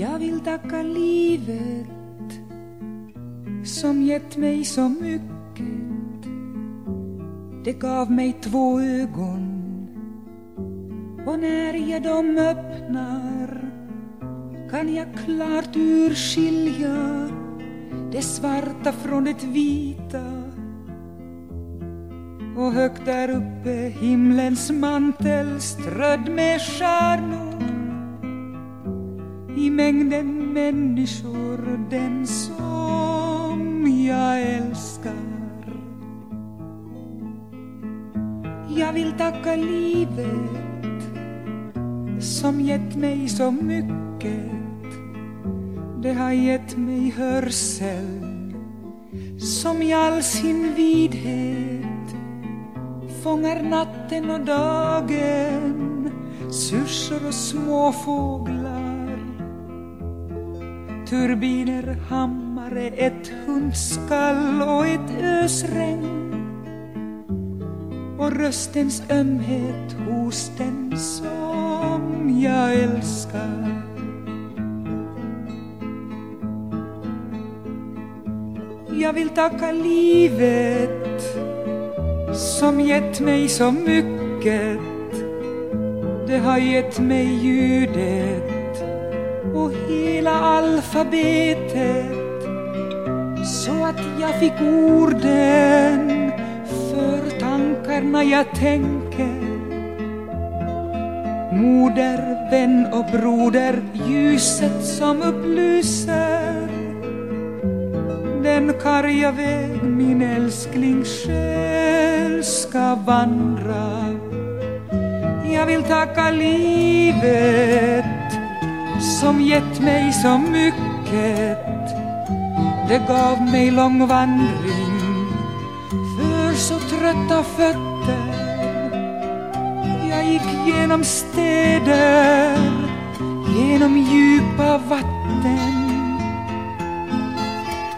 Jag vill tacka livet som gett mig så mycket. Det gav mig två ögon och när jag dem öppnar kan jag klart urskilja det svarta från det vita och högt där uppe himlens mantel strödd med stjärnor i mängden människor den som jag älskar. Jag vill tacka livet som gett mig så mycket. Det har gett mig hörsel som i all sin vidhet fångar natten och dagen syrsor och småfåglar turbiner, hammare, ett hundskall och ett ösregn. Och röstens ömhet hos den som jag älskar. Jag vill tacka livet som gett mig så mycket. Det har gett mig ljudet och hela alfabetet så att jag fick orden för tankarna jag tänker. Moder, vän och broder, ljuset som upplyser den karga väg min älskling själ ska vandra. Jag vill tacka livet som gett mig så mycket. Det gav mig lång vandring för så trötta fötter. Jag gick genom städer, genom djupa vatten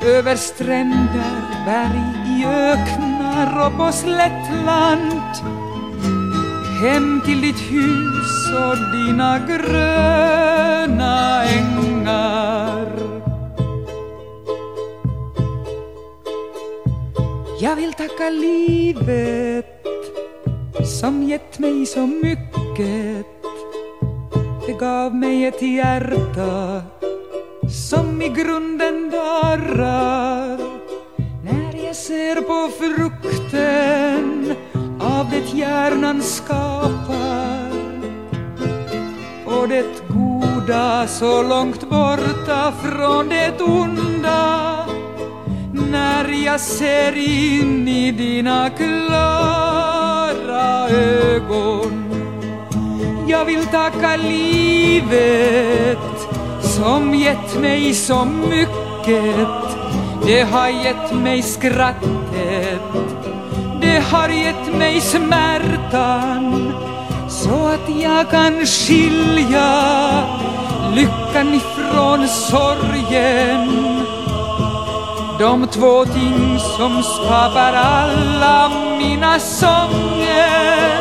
över stränder, berg, i öknar och på slättland Hem till ditt hus och dina gröna ängar. Jag vill tacka livet som gett mig så mycket. Det gav mig ett hjärta som i grunden darrar när jag ser på frukten hjärnan skapar. Och det goda så långt borta från det onda. När jag ser in i dina klara ögon. Jag vill tacka livet som gett mig så mycket. Det har gett mig skrattet. Det har gett mig smärtan Så att jag kan skilja lyckan ifrån sorgen. De två ting som skapar alla mina sånger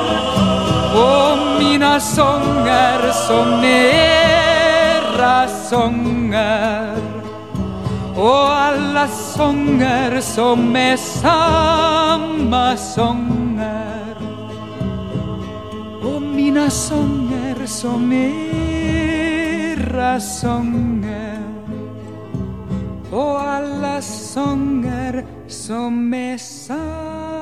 och mina sånger som era sånger och alla sånger som är samma sånger. Och mina sånger som era sånger. Och alla sånger som är samma